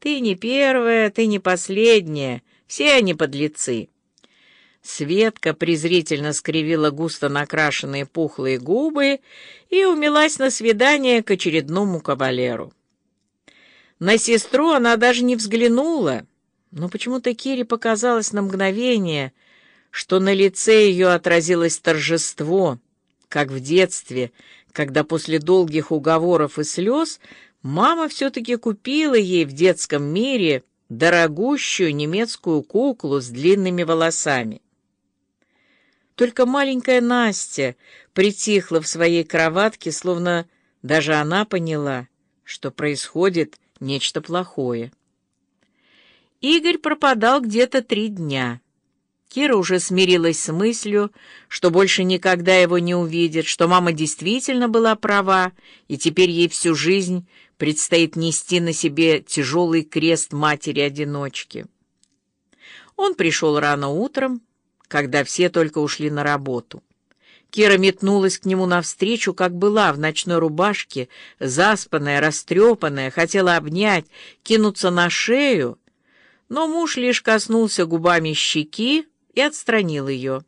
Ты не первая, ты не последняя, все они подлецы. Светка презрительно скривила густо накрашенные пухлые губы и умилась на свидание к очередному кавалеру. На сестру она даже не взглянула, но почему-то Кире показалось на мгновение, что на лице ее отразилось торжество, как в детстве, когда после долгих уговоров и слез мама все-таки купила ей в детском мире дорогущую немецкую куклу с длинными волосами. Только маленькая Настя притихла в своей кроватке, словно даже она поняла, что происходит нечто плохое. Игорь пропадал где-то три дня. Кира уже смирилась с мыслью, что больше никогда его не увидит, что мама действительно была права, и теперь ей всю жизнь предстоит нести на себе тяжелый крест матери-одиночки. Он пришел рано утром, когда все только ушли на работу. Кира метнулась к нему навстречу, как была, в ночной рубашке, заспанная, растрепанная, хотела обнять, кинуться на шею, но муж лишь коснулся губами щеки, отстранил ее.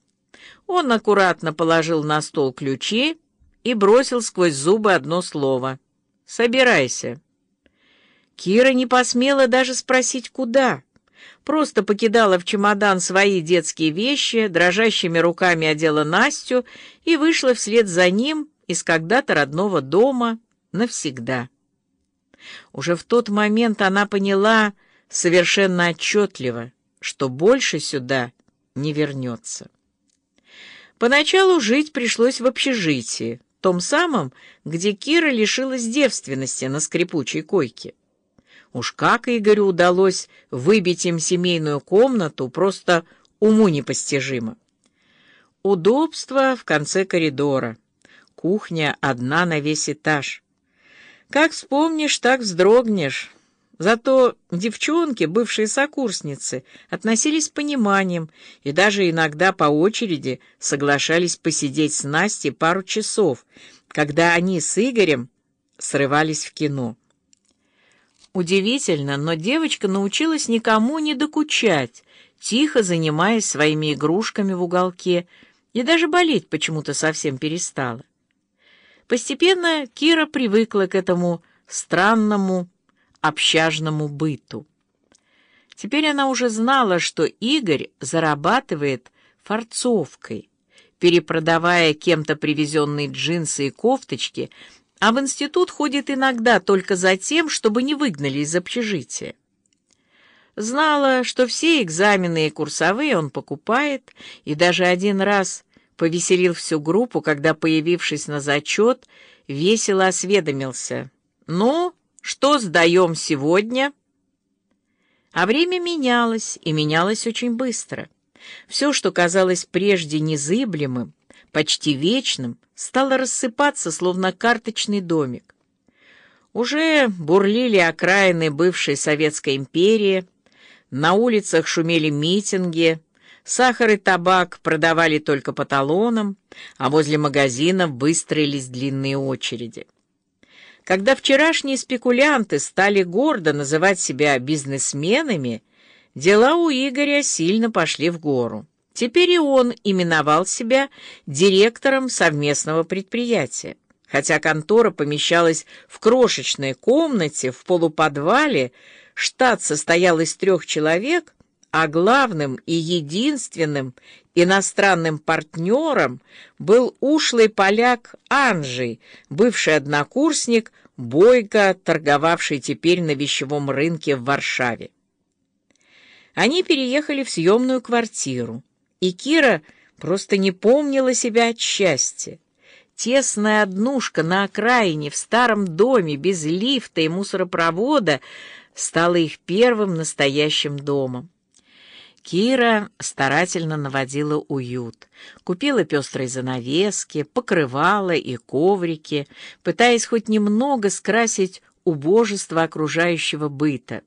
Он аккуратно положил на стол ключи и бросил сквозь зубы одно слово. «Собирайся». Кира не посмела даже спросить, куда. Просто покидала в чемодан свои детские вещи, дрожащими руками одела Настю и вышла вслед за ним из когда-то родного дома навсегда. Уже в тот момент она поняла совершенно отчетливо, что больше сюда не вернется. Поначалу жить пришлось в общежитии, том самом, где Кира лишилась девственности на скрипучей койке. Уж как Игорю удалось выбить им семейную комнату, просто уму непостижимо. Удобство в конце коридора. Кухня одна на весь этаж. Как вспомнишь, так вздрогнешь. Зато девчонки, бывшие сокурсницы, относились с пониманием и даже иногда по очереди соглашались посидеть с Настей пару часов, когда они с Игорем срывались в кино. Удивительно, но девочка научилась никому не докучать, тихо занимаясь своими игрушками в уголке, и даже болеть почему-то совсем перестала. Постепенно Кира привыкла к этому странному, общажному быту. Теперь она уже знала, что Игорь зарабатывает форцовкой, перепродавая кем-то привезенные джинсы и кофточки, а в институт ходит иногда только за тем, чтобы не выгнали из общежития. Знала, что все экзамены и курсовые он покупает, и даже один раз повеселил всю группу, когда, появившись на зачет, весело осведомился. «Ну, что сдаем сегодня?» А время менялось, и менялось очень быстро. Все, что казалось прежде незыблемым, почти вечным, стало рассыпаться, словно карточный домик. Уже бурлили окраины бывшей Советской империи, на улицах шумели митинги, сахар и табак продавали только по талонам, а возле магазинов выстроились длинные очереди. Когда вчерашние спекулянты стали гордо называть себя бизнесменами, дела у Игоря сильно пошли в гору. Теперь и он именовал себя директором совместного предприятия. Хотя контора помещалась в крошечной комнате в полуподвале, штат состоял из трех человек, а главным и единственным иностранным партнером был ушлый поляк Анжей, бывший однокурсник, бойко торговавший теперь на вещевом рынке в Варшаве. Они переехали в съемную квартиру, и Кира просто не помнила себя от счастья. Тесная однушка на окраине в старом доме без лифта и мусоропровода стала их первым настоящим домом. Кира старательно наводила уют, купила пестрые занавески, покрывала и коврики, пытаясь хоть немного скрасить убожество окружающего быта.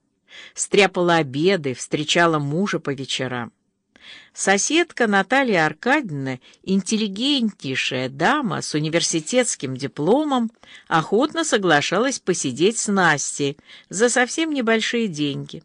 Стряпала обеды, встречала мужа по вечерам. Соседка Наталья Аркадьевна, интеллигентнейшая дама с университетским дипломом, охотно соглашалась посидеть с Настей за совсем небольшие деньги.